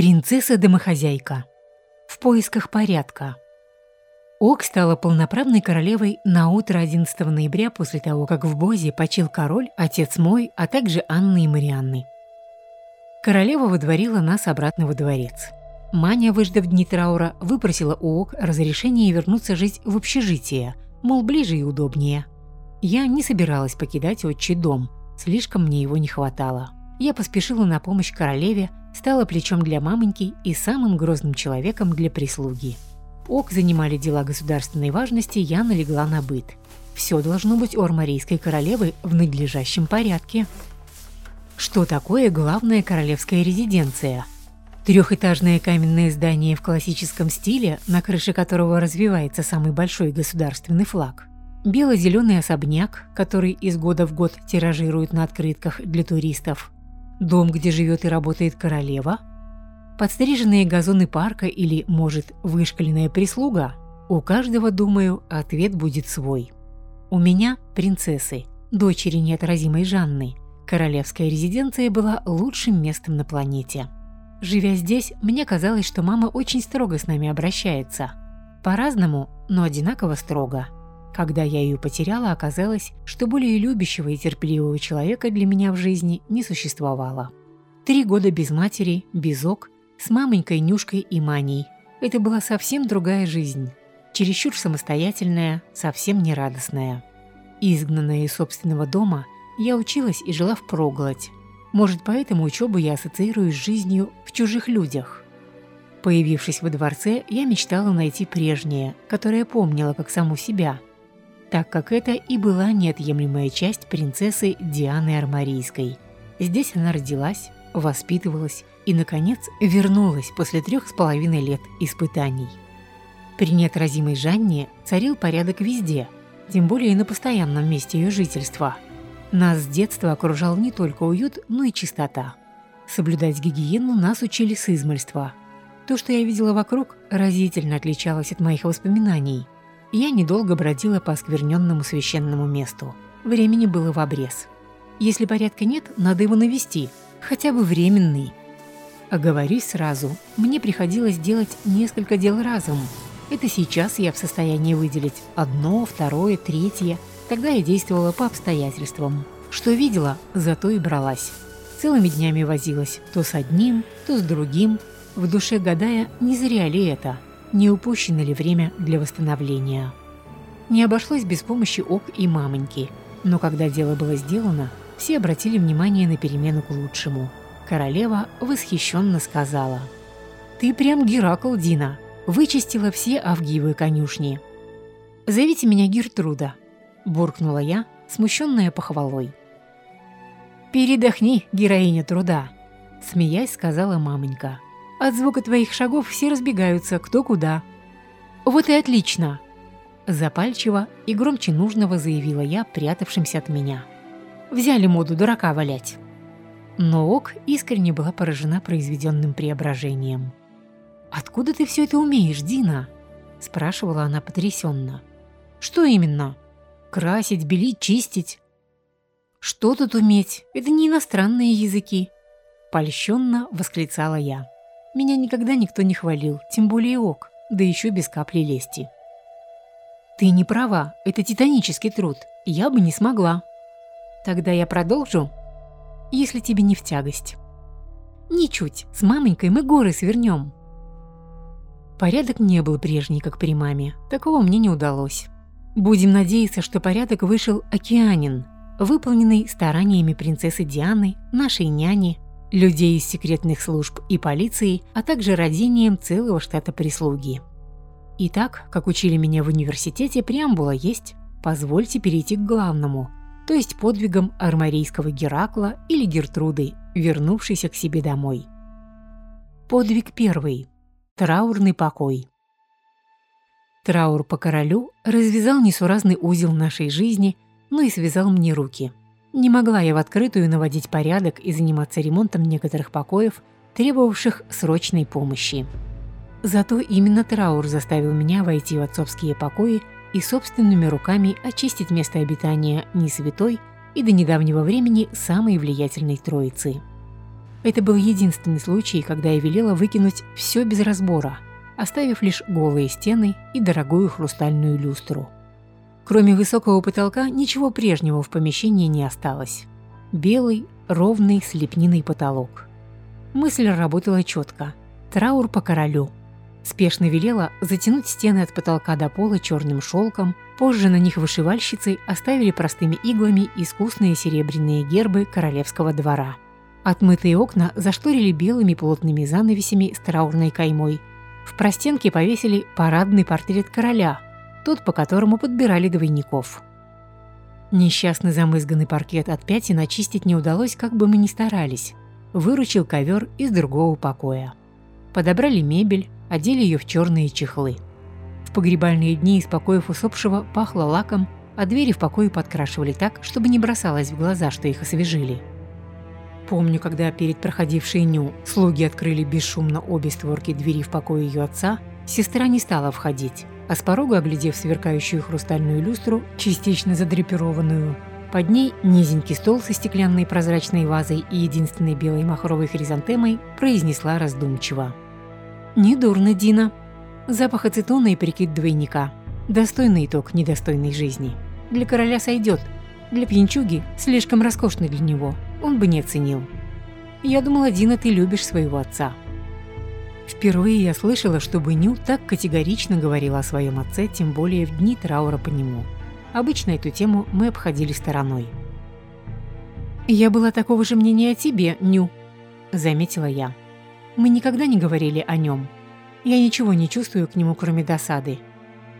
Принцесса-домохозяйка. В поисках порядка. Ок стала полноправной королевой на утро 11 ноября после того, как в Бозе почил король, отец мой, а также Анны и Марианны. Королева выдворила нас обратно во дворец. Маня, выждав дни траура, выпросила у Ок разрешение вернуться жить в общежитие, мол, ближе и удобнее. Я не собиралась покидать отчий дом, слишком мне его не хватало. Я поспешила на помощь королеве, стала плечом для мамоньки и самым грозным человеком для прислуги. ОК занимали дела государственной важности, я налегла на быт. Все должно быть у армарийской королевы в надлежащем порядке. Что такое главная королевская резиденция? Трехэтажное каменное здание в классическом стиле, на крыше которого развивается самый большой государственный флаг. Бело-зеленый особняк, который из года в год тиражируют на открытках для туристов. Дом, где живет и работает королева – Подстриженные газоны парка или, может, вышкаленная прислуга? У каждого, думаю, ответ будет свой. У меня принцессы, дочери неотразимой Жанны. Королевская резиденция была лучшим местом на планете. Живя здесь, мне казалось, что мама очень строго с нами обращается. По-разному, но одинаково строго. Когда я ее потеряла, оказалось, что более любящего и терпеливого человека для меня в жизни не существовало. Три года без матери, без ок, с мамонькой, Нюшкой и Маней. Это была совсем другая жизнь. Чересчур самостоятельная, совсем нерадостная. Изгнанная из собственного дома, я училась и жила в проголодь. Может, поэтому учебу я ассоциирую с жизнью в чужих людях. Появившись во дворце, я мечтала найти прежнее, которое помнила как саму себя, так как это и была неотъемлемая часть принцессы Дианы Армарийской. Здесь она родилась, воспитывалась и, наконец, вернулась после трех с половиной лет испытаний. При неотразимой Жанне царил порядок везде, тем более и на постоянном месте ее жительства. Нас с детства окружал не только уют, но и чистота. Соблюдать гигиену нас учили с измольства. То, что я видела вокруг, разительно отличалось от моих воспоминаний. Я недолго бродила по оскверненному священному месту. Времени было в обрез. Если порядка нет, надо его навести, хотя бы временный. Оговорюсь сразу, мне приходилось делать несколько дел разом. Это сейчас я в состоянии выделить одно, второе, третье. Тогда я действовала по обстоятельствам. Что видела, зато и бралась. Целыми днями возилась то с одним, то с другим, в душе гадая, не зря ли это, не упущено ли время для восстановления. Не обошлось без помощи ок и мамоньки, но когда дело было сделано, все обратили внимание на перемену к лучшему – Королева восхищенно сказала. «Ты прям Геракл, Дина. Вычистила все Авгиевы конюшни». «Зовите меня Гертруда», – буркнула я, смущенная похвалой. «Передохни, героиня труда», – смеясь сказала мамонька. «От звука твоих шагов все разбегаются кто куда». «Вот и отлично!» Запальчиво и громче нужного заявила я, прятавшимся от меня. «Взяли моду дурака валять». Но Ок искренне была поражена произведенным преображением. «Откуда ты все это умеешь, Дина?» – спрашивала она потрясенно. «Что именно? Красить, белить, чистить?» «Что тут уметь? Это не иностранные языки!» Польщенно восклицала я. Меня никогда никто не хвалил, тем более ок, да еще без капли лести. «Ты не права, это титанический труд, я бы не смогла». «Тогда я продолжу?» если тебе не в тягость. Ничуть, с мамонькой мы горы свернем. Порядок не был прежний, как при маме, такого мне не удалось. Будем надеяться, что порядок вышел океанин, выполненный стараниями принцессы Дианы, нашей няни, людей из секретных служб и полиции, а также родением целого штата прислуги. Итак, как учили меня в университете, преамбула есть, позвольте перейти к главному – то есть подвигом армарийского Геракла или Гертруды, вернувшейся к себе домой. Подвиг первый. Траурный покой. Траур по королю развязал несуразный узел нашей жизни, но и связал мне руки. Не могла я в открытую наводить порядок и заниматься ремонтом некоторых покоев, требовавших срочной помощи. Зато именно траур заставил меня войти в отцовские покои и собственными руками очистить место обитания не святой и до недавнего времени самой влиятельной троицы. Это был единственный случай, когда я велела выкинуть все без разбора, оставив лишь голые стены и дорогую хрустальную люстру. Кроме высокого потолка, ничего прежнего в помещении не осталось. Белый, ровный, с лепниной потолок. Мысль работала четко. Траур по королю. Спешно велела затянуть стены от потолка до пола черным шелком, позже на них вышивальщицы оставили простыми иглами искусные серебряные гербы королевского двора. Отмытые окна зашторили белыми плотными занавесями с траурной каймой. В простенке повесили парадный портрет короля, тот, по которому подбирали двойников. Несчастный замызганный паркет от пятен очистить не удалось, как бы мы ни старались. Выручил ковер из другого покоя. Подобрали мебель, одели ее в черные чехлы. В погребальные дни из покоев усопшего пахло лаком, а двери в покое подкрашивали так, чтобы не бросалось в глаза, что их освежили. Помню, когда перед проходившей ню слуги открыли бесшумно обе створки двери в покое ее отца, сестра не стала входить а с порога, оглядев сверкающую хрустальную люстру, частично задрапированную, под ней низенький стол со стеклянной прозрачной вазой и единственной белой махровой хризантемой произнесла раздумчиво. «Недурно, Дина. Запах ацетона и прикид двойника. Достойный итог недостойной жизни. Для короля сойдет. Для пьянчуги слишком роскошный для него. Он бы не оценил. Я думала, Дина, ты любишь своего отца». Впервые я слышала, чтобы Ню так категорично говорила о своем отце, тем более в дни траура по нему. Обычно эту тему мы обходили стороной. «Я была такого же мнения о тебе, Ню», – заметила я. «Мы никогда не говорили о нем. Я ничего не чувствую к нему, кроме досады.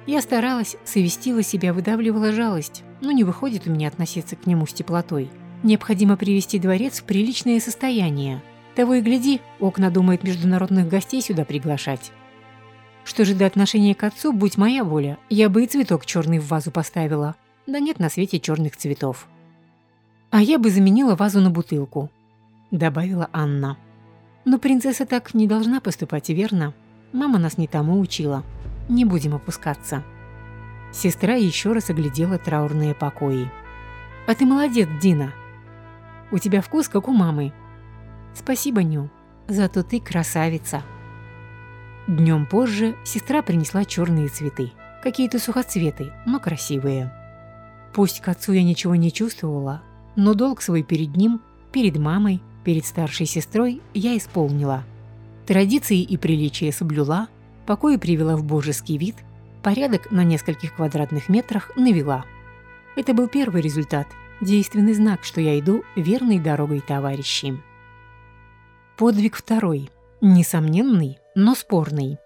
Я старалась, совестила себя, выдавливала жалость, но не выходит у меня относиться к нему с теплотой. Необходимо привести дворец в приличное состояние, того и гляди, окна думает международных гостей сюда приглашать. Что же до отношения к отцу, будь моя воля, я бы и цветок черный в вазу поставила. Да нет на свете черных цветов. А я бы заменила вазу на бутылку, добавила Анна. Но принцесса так не должна поступать, верно? Мама нас не тому учила. Не будем опускаться. Сестра еще раз оглядела траурные покои. «А ты молодец, Дина. У тебя вкус, как у мамы. Спасибо, Ню. Зато ты красавица. Днем позже сестра принесла черные цветы. Какие-то сухоцветы, но красивые. Пусть к отцу я ничего не чувствовала, но долг свой перед ним, перед мамой, перед старшей сестрой я исполнила. Традиции и приличия соблюла, покой привела в божеский вид, порядок на нескольких квадратных метрах навела. Это был первый результат, действенный знак, что я иду верной дорогой товарищи. Подвиг второй. Несомненный, но спорный.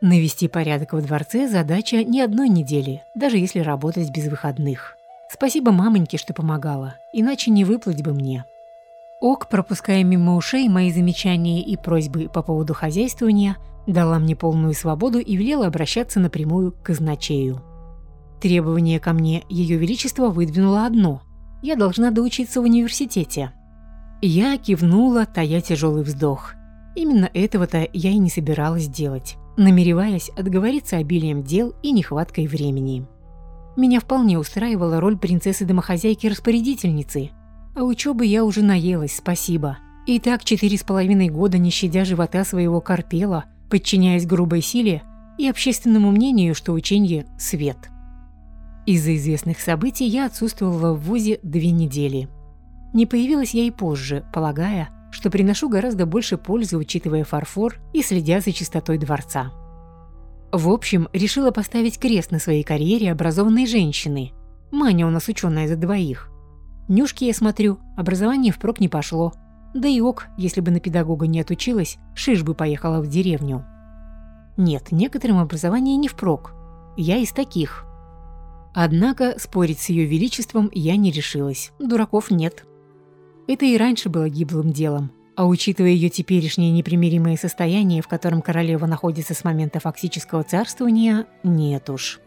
Навести порядок во дворце – задача не одной недели, даже если работать без выходных. Спасибо мамоньке, что помогала, иначе не выплыть бы мне. Ок, пропуская мимо ушей мои замечания и просьбы по поводу хозяйствования, дала мне полную свободу и велела обращаться напрямую к казначею. Требование ко мне Ее Величество выдвинуло одно – я должна доучиться в университете – я кивнула, тая тяжелый вздох. Именно этого-то я и не собиралась делать, намереваясь отговориться обилием дел и нехваткой времени. Меня вполне устраивала роль принцессы-домохозяйки-распорядительницы, а учебы я уже наелась, спасибо. И так четыре с половиной года, не щадя живота своего, корпела, подчиняясь грубой силе и общественному мнению, что учение – свет. Из-за известных событий я отсутствовала в ВУЗе две недели – не появилась я и позже, полагая, что приношу гораздо больше пользы, учитывая фарфор и следя за чистотой дворца. В общем, решила поставить крест на своей карьере образованной женщины. Маня у нас ученая за двоих. Нюшки, я смотрю, образование впрок не пошло. Да и ок, если бы на педагога не отучилась, шиш бы поехала в деревню. Нет, некоторым образование не впрок. Я из таких. Однако спорить с ее величеством я не решилась. Дураков нет. Это и раньше было гиблым делом, а учитывая ее теперешнее непримиримое состояние, в котором королева находится с момента фактического царствования, нет уж.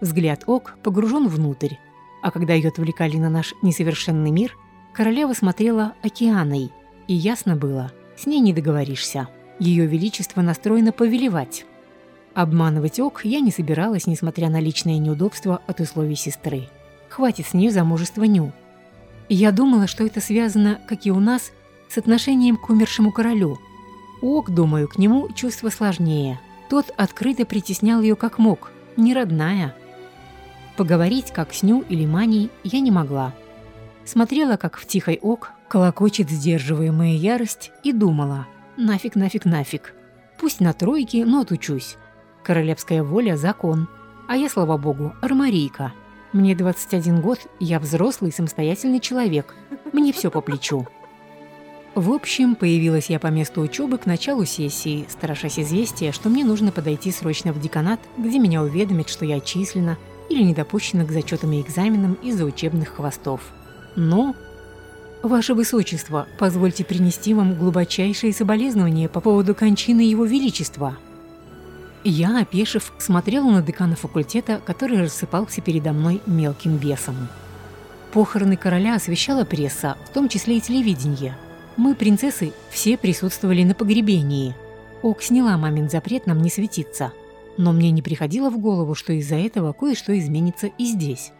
Взгляд Ок погружен внутрь, а когда ее отвлекали на наш несовершенный мир, королева смотрела океаной, и ясно было, с ней не договоришься. Ее величество настроено повелевать. Обманывать Ок я не собиралась, несмотря на личное неудобство от условий сестры. Хватит с нее замужества Ню, я думала, что это связано, как и у нас, с отношением к умершему королю. Ок, думаю, к нему чувство сложнее. Тот открыто притеснял ее как мог, не родная. Поговорить, как с Ню или Маней, я не могла. Смотрела, как в тихой ок колокочет сдерживаемая ярость, и думала «нафиг, нафиг, нафиг». Пусть на тройке, но отучусь. Королевская воля – закон. А я, слава богу, армарийка. Мне 21 год, я взрослый самостоятельный человек. Мне все по плечу. В общем, появилась я по месту учебы к началу сессии, страшась известия, что мне нужно подойти срочно в деканат, где меня уведомят, что я отчислена или не допущена к зачетам и экзаменам из-за учебных хвостов. Но... «Ваше Высочество, позвольте принести вам глубочайшие соболезнования по поводу кончины Его Величества», я, опешив, смотрела на декана факультета, который рассыпался передо мной мелким бесом. Похороны короля освещала пресса, в том числе и телевидение. Мы, принцессы, все присутствовали на погребении. Ок сняла мамин запрет нам не светиться. Но мне не приходило в голову, что из-за этого кое-что изменится и здесь.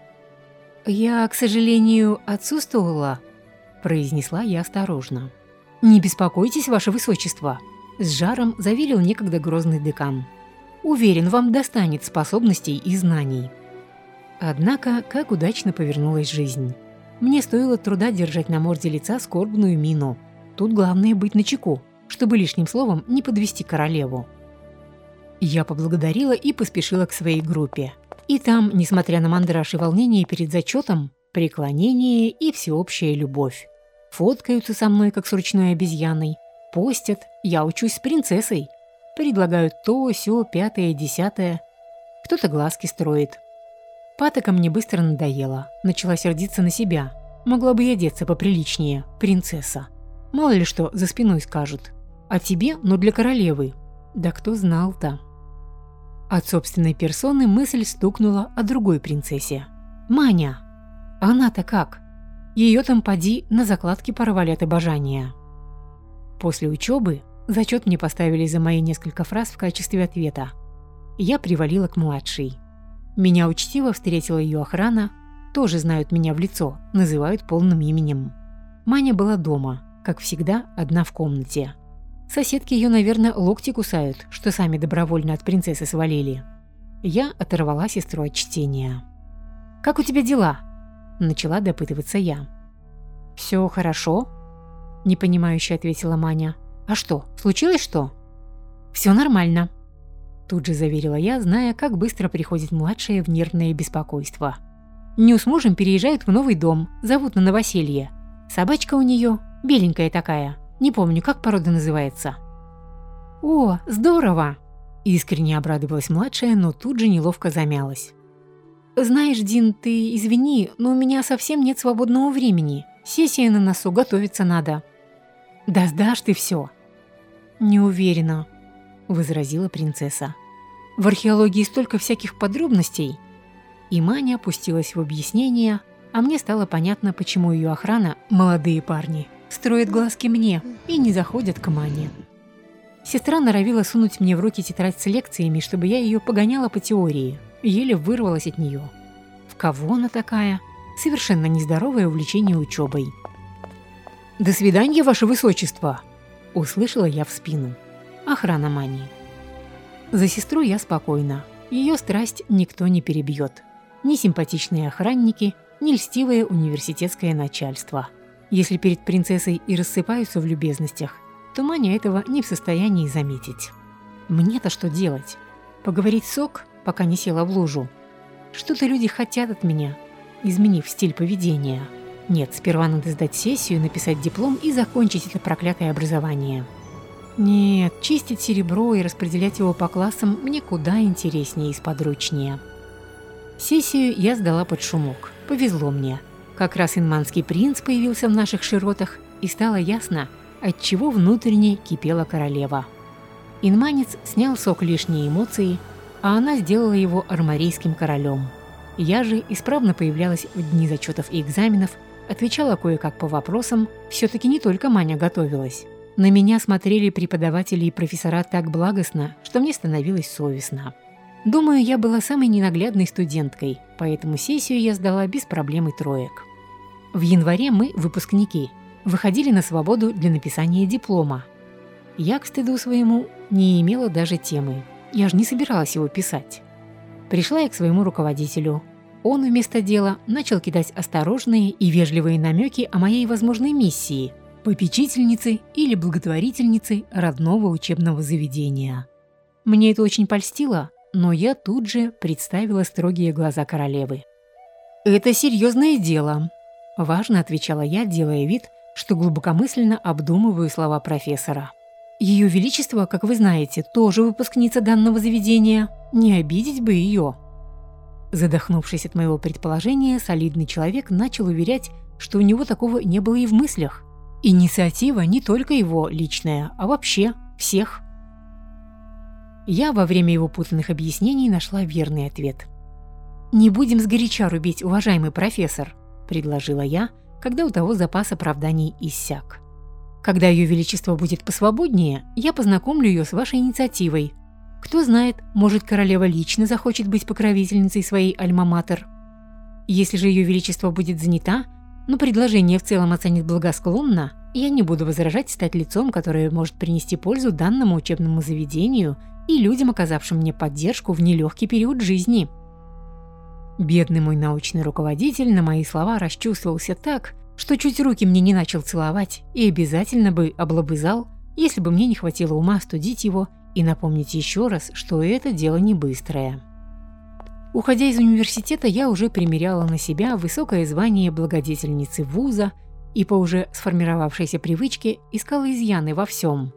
«Я, к сожалению, отсутствовала», – произнесла я осторожно. «Не беспокойтесь, ваше высочество», – с жаром заверил некогда грозный декан. Уверен, вам достанет способностей и знаний. Однако, как удачно повернулась жизнь. Мне стоило труда держать на морде лица скорбную мину. Тут главное быть начеку, чтобы лишним словом не подвести королеву. Я поблагодарила и поспешила к своей группе. И там, несмотря на мандраж и волнение перед зачетом, преклонение и всеобщая любовь. Фоткаются со мной, как с ручной обезьяной. Постят, я учусь с принцессой. Предлагают то, сё, пятое, десятое. Кто-то глазки строит. Патока мне быстро надоело. Начала сердиться на себя. Могла бы и одеться поприличнее, принцесса. Мало ли что за спиной скажут. А тебе, но для королевы. Да кто знал-то. От собственной персоны мысль стукнула о другой принцессе. Маня. Она-то как? Ее там поди на закладке порвали от обожания. После учебы Зачет мне поставили за мои несколько фраз в качестве ответа. Я привалила к младшей. Меня учтиво встретила ее охрана, тоже знают меня в лицо, называют полным именем. Маня была дома, как всегда, одна в комнате. Соседки ее, наверное, локти кусают, что сами добровольно от принцессы свалили. Я оторвала сестру от чтения. «Как у тебя дела?» – начала допытываться я. «Все хорошо?» – непонимающе ответила Маня. «А что, случилось что?» «Все нормально», – тут же заверила я, зная, как быстро приходит младшая в нервное беспокойство. Ню с мужем переезжают в новый дом, зовут на новоселье. Собачка у нее, беленькая такая, не помню, как порода называется. «О, здорово!» – искренне обрадовалась младшая, но тут же неловко замялась. «Знаешь, Дин, ты извини, но у меня совсем нет свободного времени. Сессия на носу, готовиться надо». «Да сдашь ты все!» «Не уверена», – возразила принцесса. «В археологии столько всяких подробностей». И Маня опустилась в объяснение, а мне стало понятно, почему ее охрана, молодые парни, строят глазки мне и не заходят к Мане. Сестра норовила сунуть мне в руки тетрадь с лекциями, чтобы я ее погоняла по теории, еле вырвалась от нее. В кого она такая? Совершенно нездоровое увлечение учебой. «До свидания, Ваше Высочество!» Услышала я в спину. Охрана мании. За сестру я спокойна. Ее страсть никто не перебьет. Ни симпатичные охранники, ни льстивое университетское начальство. Если перед принцессой и рассыпаются в любезностях, то Маня этого не в состоянии заметить. Мне-то что делать? Поговорить сок, пока не села в лужу? Что-то люди хотят от меня, изменив стиль поведения. Нет, сперва надо сдать сессию, написать диплом и закончить это проклятое образование. Нет, чистить серебро и распределять его по классам мне куда интереснее и сподручнее. Сессию я сдала под шумок. Повезло мне. Как раз инманский принц появился в наших широтах, и стало ясно, от чего внутренне кипела королева. Инманец снял сок лишние эмоции, а она сделала его армарийским королем. Я же исправно появлялась в дни зачетов и экзаменов, Отвечала кое-как по вопросам, все-таки не только Маня готовилась. На меня смотрели преподаватели и профессора так благостно, что мне становилось совестно. Думаю, я была самой ненаглядной студенткой, поэтому сессию я сдала без проблем и троек. В январе мы, выпускники, выходили на свободу для написания диплома. Я, к стыду своему, не имела даже темы. Я же не собиралась его писать. Пришла я к своему руководителю. Он вместо дела начал кидать осторожные и вежливые намеки о моей возможной миссии – попечительницы или благотворительницы родного учебного заведения. Мне это очень польстило, но я тут же представила строгие глаза королевы. «Это серьезное дело», – важно отвечала я, делая вид, что глубокомысленно обдумываю слова профессора. Ее Величество, как вы знаете, тоже выпускница данного заведения. Не обидеть бы ее. Задохнувшись от моего предположения, солидный человек начал уверять, что у него такого не было и в мыслях. Инициатива не только его личная, а вообще всех. Я во время его путанных объяснений нашла верный ответ. «Не будем сгоряча рубить, уважаемый профессор», – предложила я, когда у того запас оправданий иссяк. Когда Ее Величество будет посвободнее, я познакомлю ее с вашей инициативой. Кто знает, может, королева лично захочет быть покровительницей своей альма-матер. Если же Ее Величество будет занята, но предложение в целом оценит благосклонно, я не буду возражать стать лицом, которое может принести пользу данному учебному заведению и людям, оказавшим мне поддержку в нелегкий период жизни. Бедный мой научный руководитель на мои слова расчувствовался так, что чуть руки мне не начал целовать и обязательно бы облобызал, если бы мне не хватило ума остудить его и напомнить еще раз, что это дело не быстрое. Уходя из университета, я уже примеряла на себя высокое звание благодетельницы вуза и по уже сформировавшейся привычке искала изъяны во всем.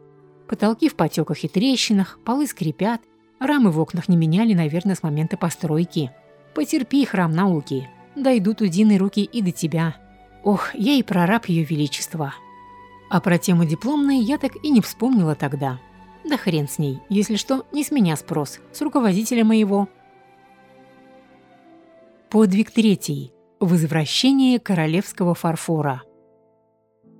Потолки в потеках и трещинах, полы скрипят, рамы в окнах не меняли, наверное, с момента постройки. Потерпи, храм науки, дойдут удиные руки и до тебя, Ох, я и прораб Ее Величества. А про тему дипломной я так и не вспомнила тогда. Да хрен с ней, если что, не с меня спрос, с руководителя моего. Подвиг третий. Возвращение королевского фарфора.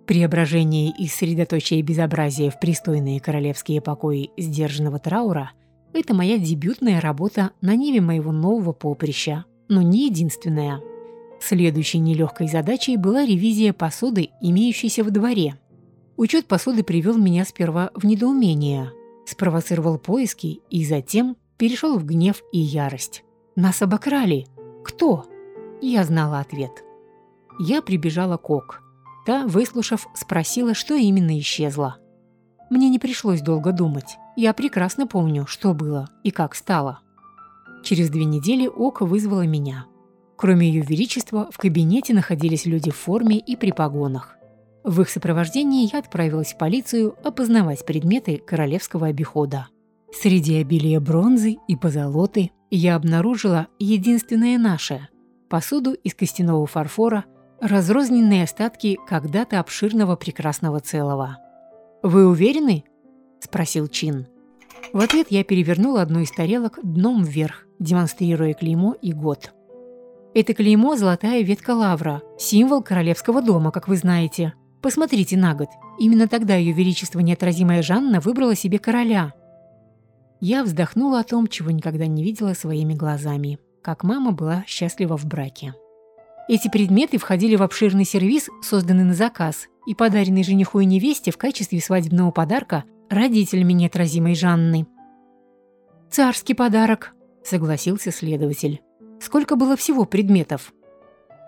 Преображение из средоточия безобразия в пристойные королевские покои сдержанного траура – это моя дебютная работа на ниве моего нового поприща, но не единственная – Следующей нелегкой задачей была ревизия посуды, имеющейся в дворе. Учет посуды привел меня сперва в недоумение, спровоцировал поиски и затем перешел в гнев и ярость. Нас обокрали. Кто? Я знала ответ. Я прибежала к Ок. Та, выслушав, спросила, что именно исчезло. Мне не пришлось долго думать. Я прекрасно помню, что было и как стало. Через две недели Ок вызвала меня. Кроме Ее Величества, в кабинете находились люди в форме и при погонах. В их сопровождении я отправилась в полицию опознавать предметы королевского обихода. Среди обилия бронзы и позолоты я обнаружила единственное наше – посуду из костяного фарфора, разрозненные остатки когда-то обширного прекрасного целого. «Вы уверены?» – спросил Чин. В ответ я перевернула одну из тарелок дном вверх, демонстрируя клеймо и год. Это клеймо – золотая ветка лавра, символ королевского дома, как вы знаете. Посмотрите на год. Именно тогда ее величество неотразимая Жанна выбрала себе короля. Я вздохнула о том, чего никогда не видела своими глазами. Как мама была счастлива в браке. Эти предметы входили в обширный сервиз, созданный на заказ, и подаренный жениху и невесте в качестве свадебного подарка родителями неотразимой Жанны. «Царский подарок», – согласился следователь. Сколько было всего предметов?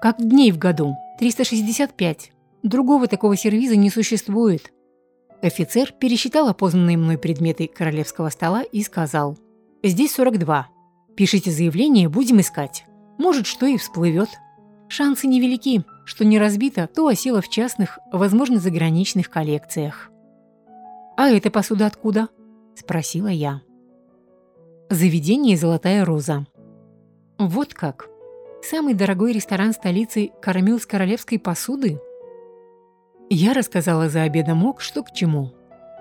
Как дней в году? 365. Другого такого сервиза не существует. Офицер пересчитал опознанные мной предметы королевского стола и сказал. «Здесь 42. Пишите заявление, будем искать. Может, что и всплывет. Шансы невелики, что не разбито, то осело в частных, возможно, заграничных коллекциях». «А эта посуда откуда?» – спросила я. Заведение «Золотая роза». Вот как. Самый дорогой ресторан столицы кормил с королевской посуды? Я рассказала за обедом Ок, что к чему.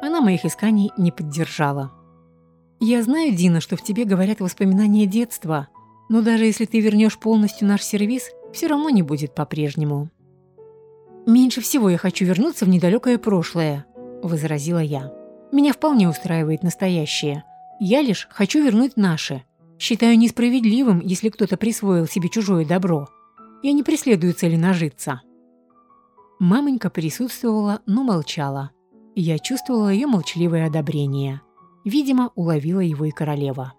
Она моих исканий не поддержала. «Я знаю, Дина, что в тебе говорят воспоминания детства, но даже если ты вернешь полностью наш сервис, все равно не будет по-прежнему». «Меньше всего я хочу вернуться в недалекое прошлое», – возразила я. «Меня вполне устраивает настоящее. Я лишь хочу вернуть наше, Считаю несправедливым, если кто-то присвоил себе чужое добро. Я не преследую цели нажиться. Мамонька присутствовала, но молчала. Я чувствовала ее молчаливое одобрение. Видимо, уловила его и королева.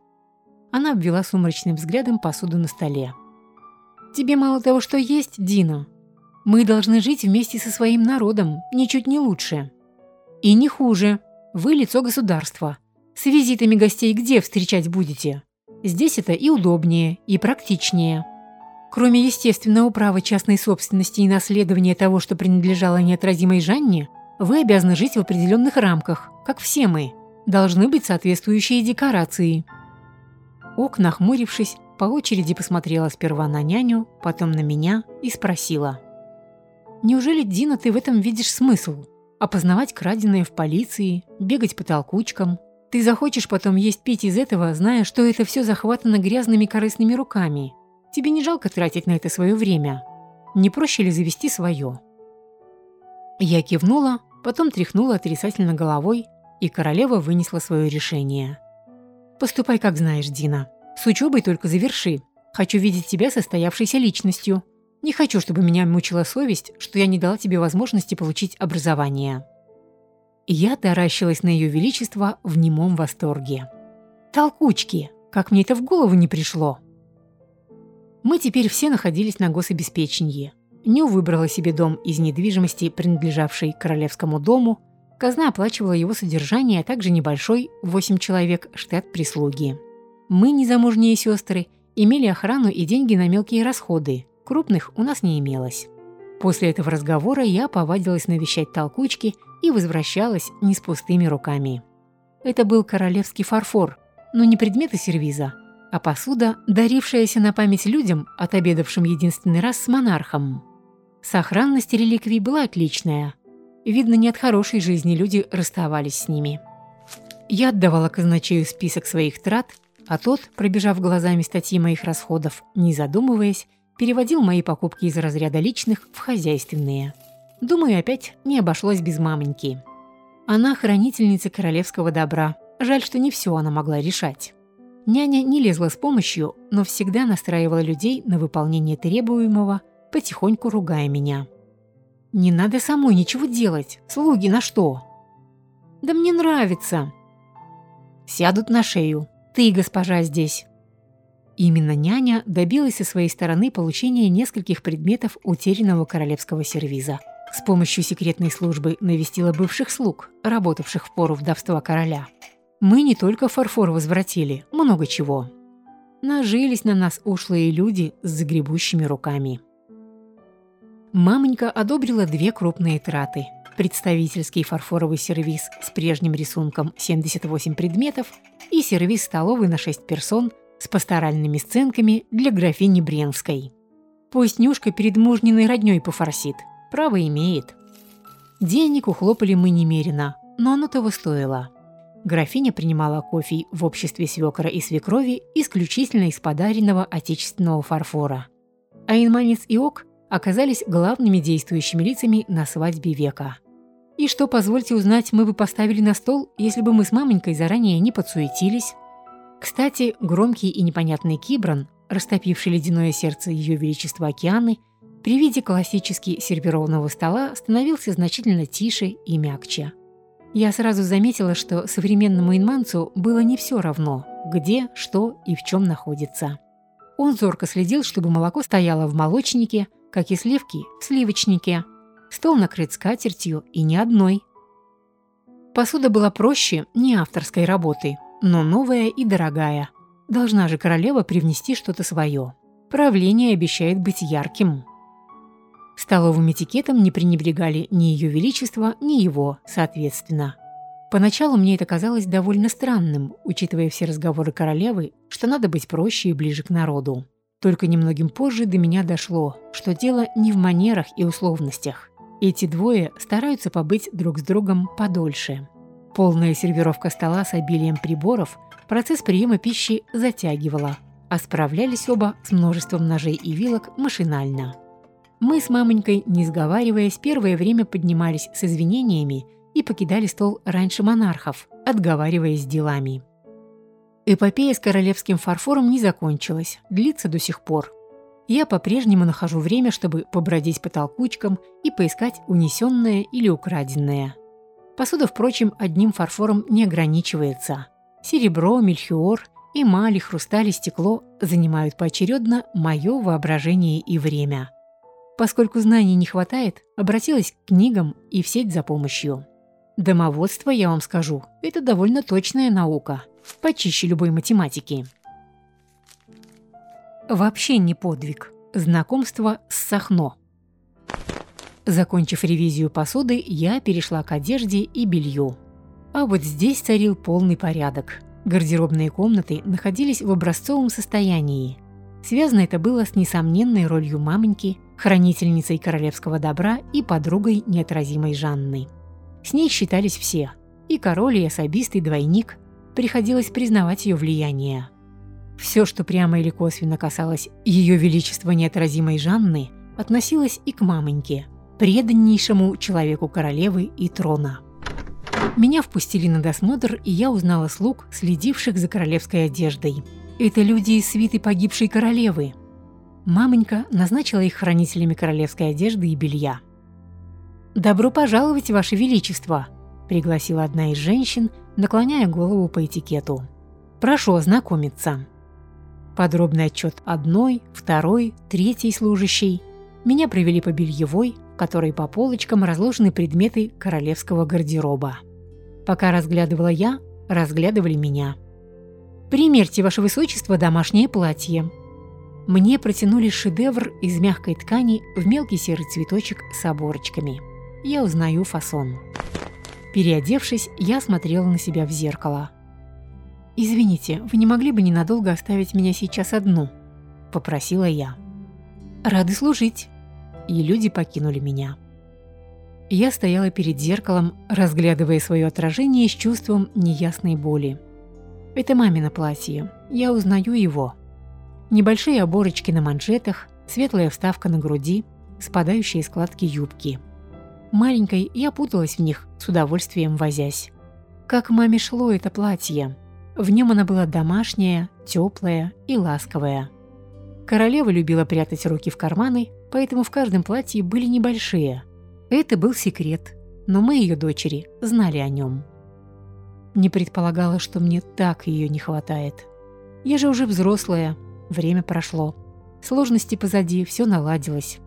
Она обвела сумрачным взглядом посуду на столе. «Тебе мало того, что есть, Дина. Мы должны жить вместе со своим народом, ничуть не лучше. И не хуже. Вы лицо государства. С визитами гостей где встречать будете? Здесь это и удобнее, и практичнее. Кроме естественного права частной собственности и наследования того, что принадлежало неотразимой Жанне, вы обязаны жить в определенных рамках, как все мы. Должны быть соответствующие декорации. Ок, нахмурившись, по очереди посмотрела сперва на няню, потом на меня и спросила. «Неужели, Дина, ты в этом видишь смысл? Опознавать краденое в полиции, бегать по толкучкам? Ты захочешь потом есть пить из этого, зная, что это все захватано грязными корыстными руками. Тебе не жалко тратить на это свое время? Не проще ли завести свое?» Я кивнула, потом тряхнула отрицательно головой, и королева вынесла свое решение – Поступай, как знаешь, Дина. С учебой только заверши. Хочу видеть тебя состоявшейся личностью. Не хочу, чтобы меня мучила совесть, что я не дала тебе возможности получить образование». Я таращилась на ее величество в немом восторге. «Толкучки! Как мне это в голову не пришло!» Мы теперь все находились на гособеспечении. Ню выбрала себе дом из недвижимости, принадлежавшей королевскому дому, Казна оплачивала его содержание, а также небольшой, 8 человек, штат прислуги. Мы, незамужние сестры, имели охрану и деньги на мелкие расходы. Крупных у нас не имелось. После этого разговора я повадилась навещать толкучки и возвращалась не с пустыми руками. Это был королевский фарфор, но не предметы сервиза, а посуда, дарившаяся на память людям, отобедавшим единственный раз с монархом. Сохранность реликвий была отличная – Видно, не от хорошей жизни люди расставались с ними. Я отдавала казначею список своих трат, а тот, пробежав глазами статьи моих расходов, не задумываясь, переводил мои покупки из разряда личных в хозяйственные. Думаю, опять не обошлось без мамоньки. Она хранительница королевского добра. Жаль, что не все она могла решать. Няня не лезла с помощью, но всегда настраивала людей на выполнение требуемого, потихоньку ругая меня. Не надо самой ничего делать. Слуги на что? Да мне нравится. Сядут на шею. Ты, госпожа, здесь. Именно няня добилась со своей стороны получения нескольких предметов утерянного королевского сервиза. С помощью секретной службы навестила бывших слуг, работавших в пору вдовства короля. Мы не только фарфор возвратили, много чего. Нажились на нас ушлые люди с загребущими руками. Мамонька одобрила две крупные траты. Представительский фарфоровый сервиз с прежним рисунком 78 предметов и сервиз столовый на 6 персон с пасторальными сценками для графини Бренской. Пусть Нюшка перед мужниной роднёй пофорсит. Право имеет. Денег ухлопали мы немерено, но оно того стоило. Графиня принимала кофе в обществе свекора и свекрови исключительно из подаренного отечественного фарфора. А и ок оказались главными действующими лицами на свадьбе века. И что, позвольте узнать, мы бы поставили на стол, если бы мы с мамонькой заранее не подсуетились? Кстати, громкий и непонятный Кибран, растопивший ледяное сердце Ее Величества океаны, при виде классически сервированного стола становился значительно тише и мягче. Я сразу заметила, что современному инманцу было не все равно, где, что и в чем находится. Он зорко следил, чтобы молоко стояло в молочнике, как и сливки в сливочнике. Стол накрыт скатертью и ни одной. Посуда была проще, не авторской работы, но новая и дорогая. Должна же королева привнести что-то свое. Правление обещает быть ярким. Столовым этикетом не пренебрегали ни ее величество, ни его, соответственно. Поначалу мне это казалось довольно странным, учитывая все разговоры королевы, что надо быть проще и ближе к народу. Только немногим позже до меня дошло, что дело не в манерах и условностях. Эти двое стараются побыть друг с другом подольше. Полная сервировка стола с обилием приборов процесс приема пищи затягивала, а справлялись оба с множеством ножей и вилок машинально. Мы с мамонькой, не сговариваясь, первое время поднимались с извинениями и покидали стол раньше монархов, отговариваясь делами. Эпопея с королевским фарфором не закончилась, длится до сих пор. Я по-прежнему нахожу время, чтобы побродить по толкучкам и поискать унесенное или украденное. Посуда, впрочем, одним фарфором не ограничивается. Серебро, мельхиор, эмаль, хрусталь и стекло занимают поочередно мое воображение и время. Поскольку знаний не хватает, обратилась к книгам и в сеть за помощью. Домоводство, я вам скажу, это довольно точная наука, почище любой математики. Вообще не подвиг. Знакомство с Сахно. Закончив ревизию посуды, я перешла к одежде и белью. А вот здесь царил полный порядок. Гардеробные комнаты находились в образцовом состоянии. Связано это было с несомненной ролью маменьки, хранительницей королевского добра и подругой неотразимой Жанны. С ней считались все – и король, и особистый двойник. Приходилось признавать ее влияние. Все, что прямо или косвенно касалось ее величества неотразимой Жанны, относилось и к мамоньке, преданнейшему человеку королевы и трона. Меня впустили на досмотр, и я узнала слуг, следивших за королевской одеждой. Это люди из свиты погибшей королевы. Мамонька назначила их хранителями королевской одежды и белья. «Добро пожаловать, Ваше Величество!» – пригласила одна из женщин, наклоняя голову по этикету. «Прошу ознакомиться». Подробный отчет одной, второй, третьей служащей. Меня привели по бельевой, в которой по полочкам разложены предметы королевского гардероба. Пока разглядывала я, разглядывали меня. «Примерьте, Ваше Высочество, домашнее платье». Мне протянули шедевр из мягкой ткани в мелкий серый цветочек с оборочками. Я узнаю фасон. Переодевшись, я смотрела на себя в зеркало. «Извините, вы не могли бы ненадолго оставить меня сейчас одну?» – попросила я. «Рады служить!» И люди покинули меня. Я стояла перед зеркалом, разглядывая свое отражение с чувством неясной боли. Это мамино платье. Я узнаю его. Небольшие оборочки на манжетах, светлая вставка на груди, спадающие складки юбки. Маленькой я путалась в них, с удовольствием возясь. Как маме шло это платье. В нем она была домашняя, теплая и ласковая. Королева любила прятать руки в карманы, поэтому в каждом платье были небольшие. Это был секрет, но мы, ее дочери, знали о нем. Не предполагала, что мне так ее не хватает. Я же уже взрослая, время прошло. Сложности позади, все наладилось.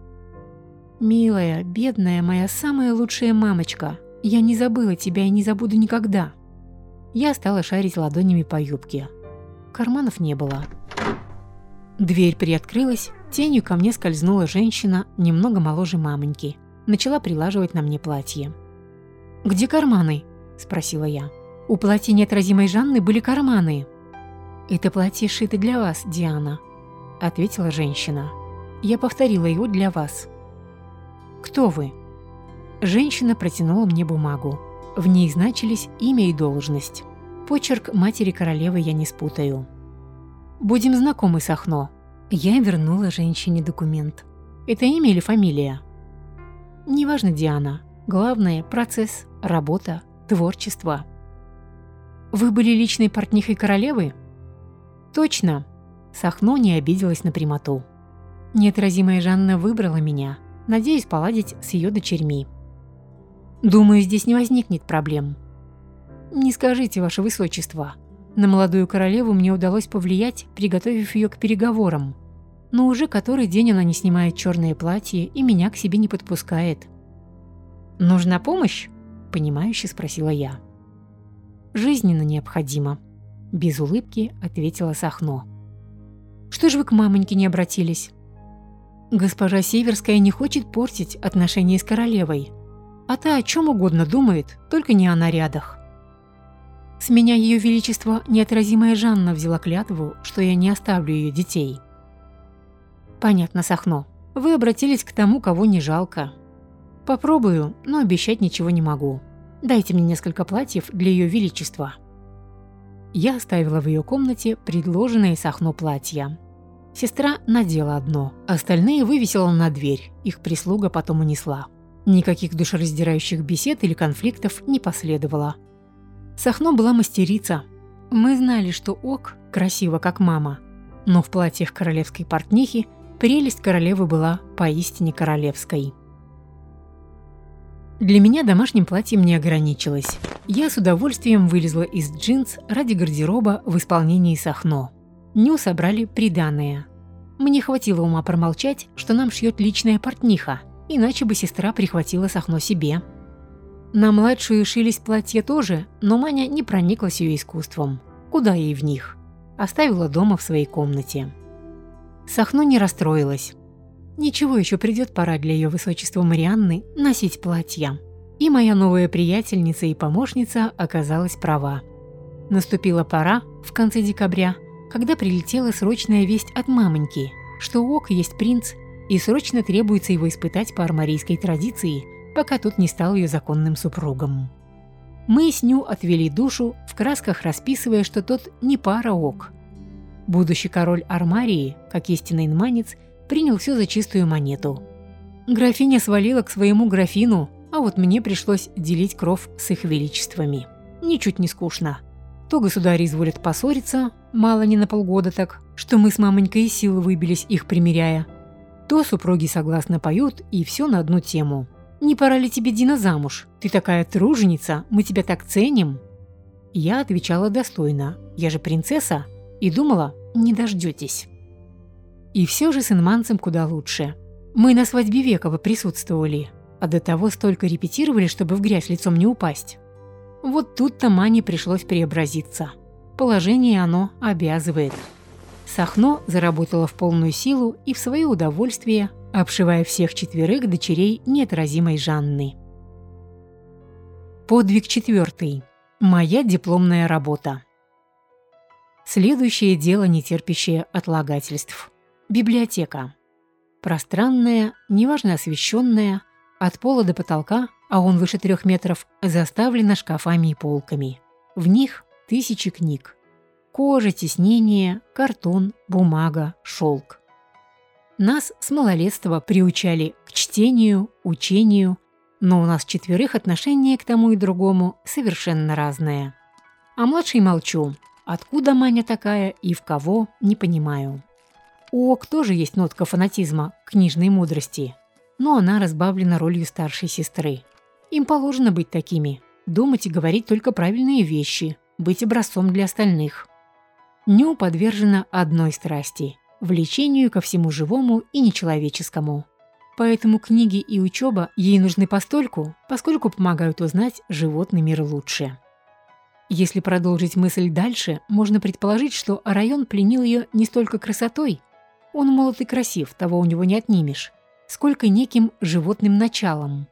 «Милая, бедная, моя самая лучшая мамочка, я не забыла тебя и не забуду никогда». Я стала шарить ладонями по юбке. Карманов не было. Дверь приоткрылась, тенью ко мне скользнула женщина, немного моложе мамоньки. Начала прилаживать на мне платье. «Где карманы?» – спросила я. «У платья неотразимой Жанны были карманы». «Это платье шито для вас, Диана», – ответила женщина. «Я повторила его для вас». «Кто вы?» Женщина протянула мне бумагу. В ней значились имя и должность. Почерк матери королевы я не спутаю. «Будем знакомы, Сахно». Я вернула женщине документ. «Это имя или фамилия?» «Неважно, Диана. Главное – процесс, работа, творчество». «Вы были личной портнихой королевы?» «Точно». Сахно не обиделась на прямоту. Неотразимая Жанна выбрала меня, надеясь поладить с ее дочерьми. «Думаю, здесь не возникнет проблем». «Не скажите, ваше высочество», на молодую королеву мне удалось повлиять, приготовив ее к переговорам. Но уже который день она не снимает черное платье и меня к себе не подпускает. «Нужна помощь?» – понимающе спросила я. «Жизненно необходимо», – без улыбки ответила Сахно. «Что же вы к мамоньке не обратились?» «Госпожа Северская не хочет портить отношения с королевой, а та о чем угодно думает, только не о нарядах. С меня Ее Величество неотразимая Жанна взяла клятву, что я не оставлю ее детей. Понятно, Сахно. Вы обратились к тому, кого не жалко. Попробую, но обещать ничего не могу. Дайте мне несколько платьев для Ее Величества. Я оставила в ее комнате предложенные Сахно платья. Сестра надела одно, остальные вывесила на дверь, их прислуга потом унесла. Никаких душераздирающих бесед или конфликтов не последовало. Сахно была мастерица. Мы знали, что Ок красиво, как мама, но в платьях королевской портнихи Прелесть королевы была поистине королевской. Для меня домашним платьем не ограничилось. Я с удовольствием вылезла из джинс ради гардероба в исполнении Сахно. Ню собрали приданое. Мне хватило ума промолчать, что нам шьет личная портниха, иначе бы сестра прихватила Сахно себе. На младшую шились платья тоже, но Маня не прониклась ее искусством. Куда ей в них? Оставила дома в своей комнате. Сахно не расстроилась. Ничего, еще придет пора для ее высочества Марианны носить платья. И моя новая приятельница и помощница оказалась права. Наступила пора, в конце декабря, когда прилетела срочная весть от мамоньки, что у Ок есть принц, и срочно требуется его испытать по армарийской традиции, пока тот не стал ее законным супругом. Мы с Ню отвели душу, в красках расписывая, что тот не пара Ок. Будущий король Армарии, как истинный инманец, принял все за чистую монету. Графиня свалила к своему графину, а вот мне пришлось делить кров с их величествами. Ничуть не скучно. То государи изволят поссориться, мало не на полгода так, что мы с мамонькой из силы выбились, их примиряя. То супруги согласно поют, и все на одну тему. «Не пора ли тебе, Дина, замуж? Ты такая труженица, мы тебя так ценим!» Я отвечала достойно. Я же принцесса. И думала, не дождетесь. И все же с инманцем куда лучше. Мы на свадьбе Векова присутствовали, а до того столько репетировали, чтобы в грязь лицом не упасть. Вот тут-то Мане пришлось преобразиться. Положение оно обязывает. Сахно заработала в полную силу и в свое удовольствие, обшивая всех четверых дочерей неотразимой Жанны. Подвиг четвертый. Моя дипломная работа. Следующее дело, не терпящее отлагательств. Библиотека. Пространная, неважно освещенная, от пола до потолка, а он выше трех метров, заставлена шкафами и полками. В них тысячи книг. Кожа, тиснение, картон, бумага, шелк. Нас с малолетства приучали к чтению, учению, но у нас четверых отношение к тому и другому совершенно разное. А младший молчу. Откуда Маня такая и в кого, не понимаю. У Ок тоже есть нотка фанатизма, книжной мудрости, но она разбавлена ролью старшей сестры. Им положено быть такими, думать и говорить только правильные вещи, быть образцом для остальных. Ню подвержена одной страсти – влечению ко всему живому и нечеловеческому. Поэтому книги и учеба ей нужны постольку, поскольку помогают узнать животный мир лучше. Если продолжить мысль дальше, можно предположить, что район пленил ее не столько красотой, он молод и красив, того у него не отнимешь. Сколько неким животным началом.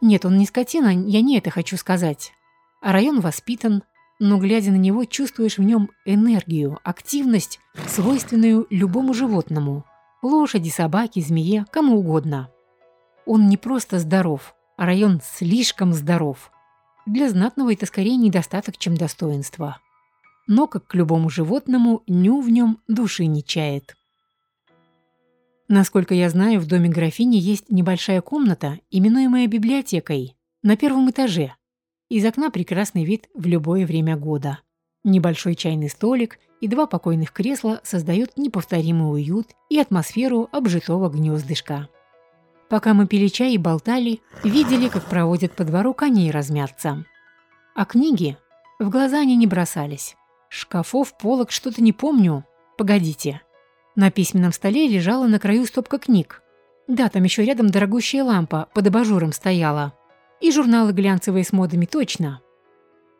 Нет, он не скотина, я не это хочу сказать. А район воспитан, но глядя на него, чувствуешь в нем энергию, активность, свойственную любому животному. Лошади, собаке, змее, кому угодно. Он не просто здоров, а район слишком здоров. Для знатного это скорее недостаток, чем достоинство. Но, как к любому животному, ню в нем души не чает. Насколько я знаю, в доме графини есть небольшая комната, именуемая библиотекой, на первом этаже. Из окна прекрасный вид в любое время года. Небольшой чайный столик и два покойных кресла создают неповторимый уют и атмосферу обжитого гнездышка. Пока мы пили чай и болтали, видели, как проводят по двору коней размяться. А книги? В глаза они не бросались. Шкафов, полок, что-то не помню. Погодите. На письменном столе лежала на краю стопка книг. Да, там еще рядом дорогущая лампа под абажуром стояла. И журналы глянцевые с модами точно.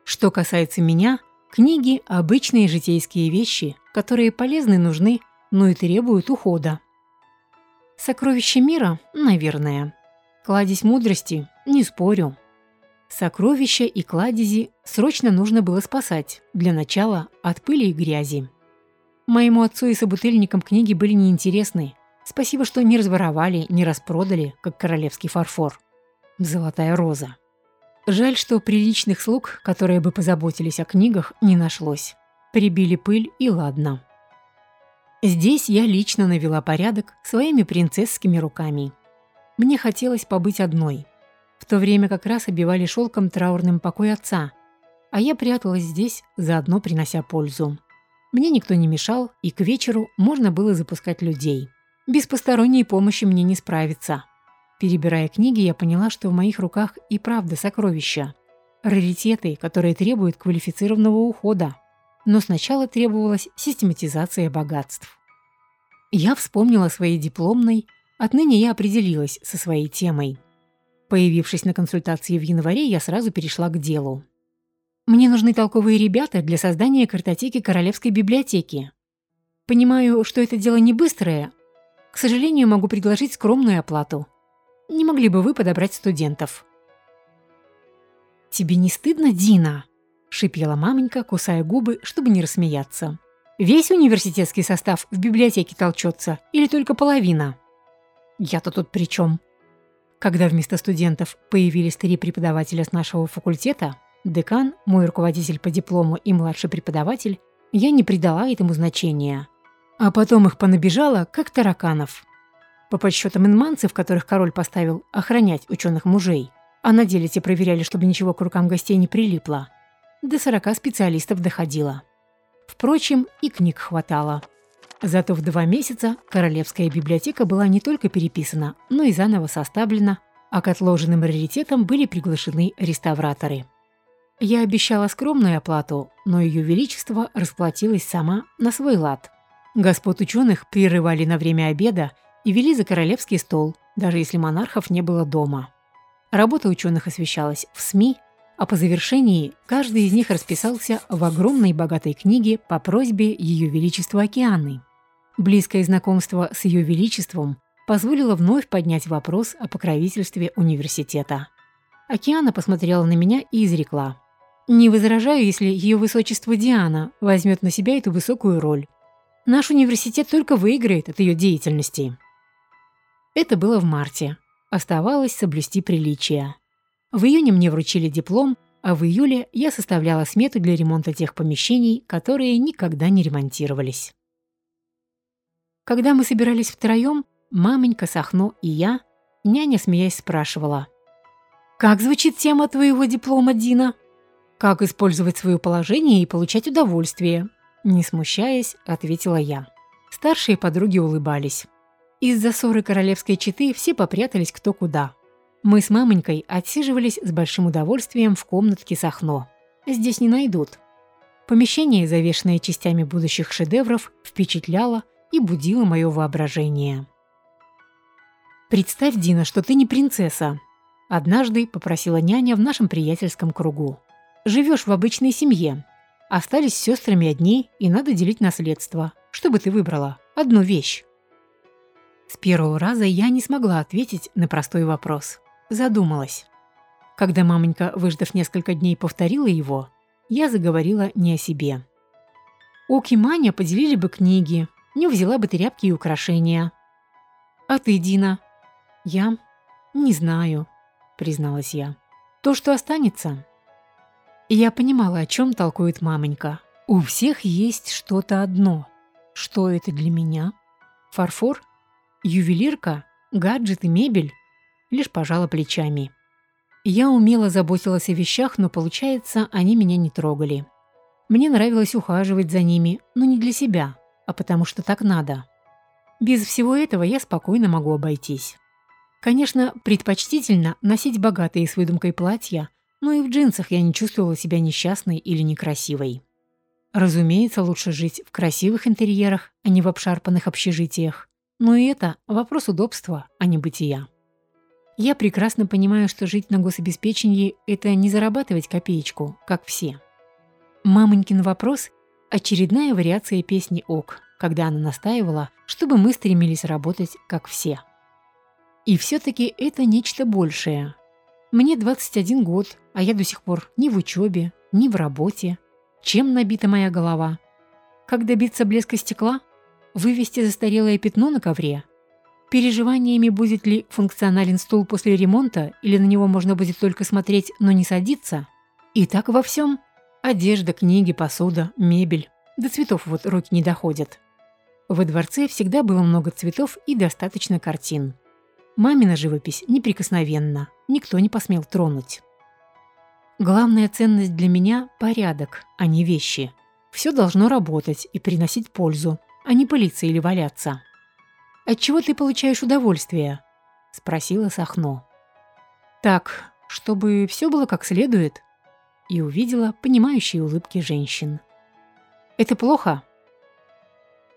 Что касается меня, книги – обычные житейские вещи, которые полезны нужны, но и требуют ухода. Сокровища мира – наверное. Кладезь мудрости – не спорю. Сокровища и кладези срочно нужно было спасать, для начала от пыли и грязи. Моему отцу и собутыльникам книги были неинтересны. Спасибо, что не разворовали, не распродали, как королевский фарфор. Золотая роза. Жаль, что приличных слуг, которые бы позаботились о книгах, не нашлось. Прибили пыль и ладно. Здесь я лично навела порядок своими принцесскими руками. Мне хотелось побыть одной. В то время как раз обивали шелком траурным покой отца, а я пряталась здесь, заодно принося пользу. Мне никто не мешал, и к вечеру можно было запускать людей. Без посторонней помощи мне не справиться. Перебирая книги, я поняла, что в моих руках и правда сокровища. Раритеты, которые требуют квалифицированного ухода. Но сначала требовалась систематизация богатств. Я вспомнила своей дипломной, отныне я определилась со своей темой. Появившись на консультации в январе, я сразу перешла к делу. Мне нужны толковые ребята для создания картотеки Королевской библиотеки. Понимаю, что это дело не быстрое. К сожалению, могу предложить скромную оплату. Не могли бы вы подобрать студентов?» «Тебе не стыдно, Дина?» – шипела маменька, кусая губы, чтобы не рассмеяться. «Весь университетский состав в библиотеке толчется или только половина?» «Я-то тут при чем?» Когда вместо студентов появились три преподавателя с нашего факультета, декан, мой руководитель по диплому и младший преподаватель, я не придала этому значения. А потом их понабежало, как тараканов. По подсчетам инманцев, которых король поставил охранять ученых мужей, а на деле те проверяли, чтобы ничего к рукам гостей не прилипло, до 40 специалистов доходило. Впрочем, и книг хватало. Зато в два месяца Королевская библиотека была не только переписана, но и заново составлена, а к отложенным раритетам были приглашены реставраторы. Я обещала скромную оплату, но Ее Величество расплатилась сама на свой лад. Господ ученых прерывали на время обеда и вели за королевский стол, даже если монархов не было дома. Работа ученых освещалась в СМИ, а по завершении каждый из них расписался в огромной богатой книге по просьбе Ее Величества Океаны. Близкое знакомство с Ее Величеством позволило вновь поднять вопрос о покровительстве университета. Океана посмотрела на меня и изрекла. «Не возражаю, если Ее Высочество Диана возьмет на себя эту высокую роль. Наш университет только выиграет от ее деятельности». Это было в марте. Оставалось соблюсти приличия. В июне мне вручили диплом, а в июле я составляла смету для ремонта тех помещений, которые никогда не ремонтировались. Когда мы собирались втроем, маменька, Сахно и я, няня, смеясь, спрашивала. «Как звучит тема твоего диплома, Дина? Как использовать свое положение и получать удовольствие?» Не смущаясь, ответила я. Старшие подруги улыбались. Из-за ссоры королевской четы все попрятались кто куда. Мы с мамонькой отсиживались с большим удовольствием в комнатке Сахно. Здесь не найдут. Помещение, завешенное частями будущих шедевров, впечатляло и будило мое воображение. «Представь, Дина, что ты не принцесса», – однажды попросила няня в нашем приятельском кругу. «Живешь в обычной семье. Остались с сестрами одни, и надо делить наследство. Что бы ты выбрала? Одну вещь». С первого раза я не смогла ответить на простой вопрос. Задумалась. Когда мамонька, выждав несколько дней, повторила его, я заговорила не о себе. Ок и Маня поделили бы книги, не взяла бы тряпки и украшения. «А ты, Дина?» «Я? Не знаю», — призналась я. «То, что останется?» Я понимала, о чем толкует мамонька. У всех есть что-то одно. Что это для меня? Фарфор? Ювелирка, гаджеты, мебель лишь пожала плечами. Я умело заботилась о вещах, но, получается, они меня не трогали. Мне нравилось ухаживать за ними, но не для себя, а потому что так надо. Без всего этого я спокойно могу обойтись. Конечно, предпочтительно носить богатые с выдумкой платья, но и в джинсах я не чувствовала себя несчастной или некрасивой. Разумеется, лучше жить в красивых интерьерах, а не в обшарпанных общежитиях. Но и это вопрос удобства, а не бытия. Я прекрасно понимаю, что жить на гособеспечении – это не зарабатывать копеечку, как все. Мамонькин вопрос – очередная вариация песни «Ок», когда она настаивала, чтобы мы стремились работать, как все. И все-таки это нечто большее. Мне 21 год, а я до сих пор ни в учебе, ни в работе. Чем набита моя голова? Как добиться блеска стекла – Вывести застарелое пятно на ковре? Переживаниями, будет ли функционален стул после ремонта, или на него можно будет только смотреть, но не садиться? И так во всем. Одежда, книги, посуда, мебель. До цветов вот руки не доходят. Во дворце всегда было много цветов и достаточно картин. Мамина живопись неприкосновенна, никто не посмел тронуть. Главная ценность для меня – порядок, а не вещи. Все должно работать и приносить пользу, а не пылиться или валяться. от чего ты получаешь удовольствие?» — спросила Сахно. «Так, чтобы все было как следует», и увидела понимающие улыбки женщин. «Это плохо?»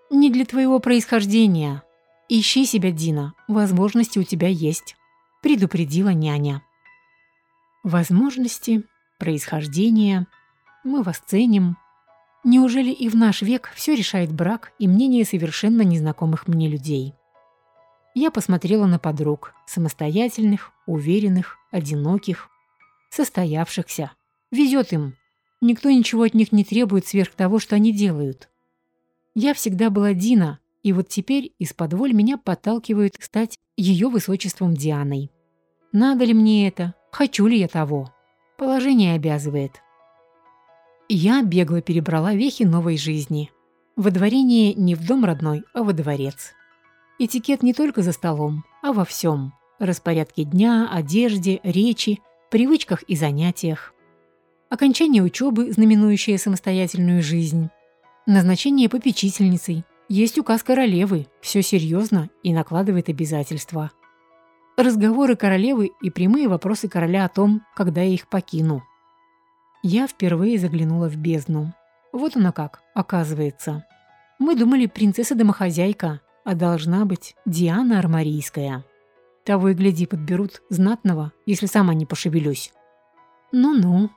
«Не для твоего происхождения. Ищи себя, Дина, возможности у тебя есть», — предупредила няня. «Возможности, происхождение, мы вас ценим. Неужели и в наш век все решает брак и мнение совершенно незнакомых мне людей?» Я посмотрела на подруг, самостоятельных, уверенных, одиноких, состоявшихся. Везет им. Никто ничего от них не требует сверх того, что они делают. Я всегда была Дина, и вот теперь из-под воль меня подталкивают стать ее высочеством Дианой. Надо ли мне это? Хочу ли я того? Положение обязывает. Я бегло перебрала вехи новой жизни. Водворение не в дом родной, а во дворец. Этикет не только за столом, а во всем. Распорядке дня, одежде, речи, привычках и занятиях. Окончание учебы, знаменующее самостоятельную жизнь. Назначение попечительницей. Есть указ королевы, все серьезно и накладывает обязательства. Разговоры королевы и прямые вопросы короля о том, когда я их покину. Я впервые заглянула в бездну. Вот она как, оказывается. Мы думали, принцесса-домохозяйка, а должна быть Диана Армарийская. Того и гляди подберут знатного, если сама не пошевелюсь. Ну-ну,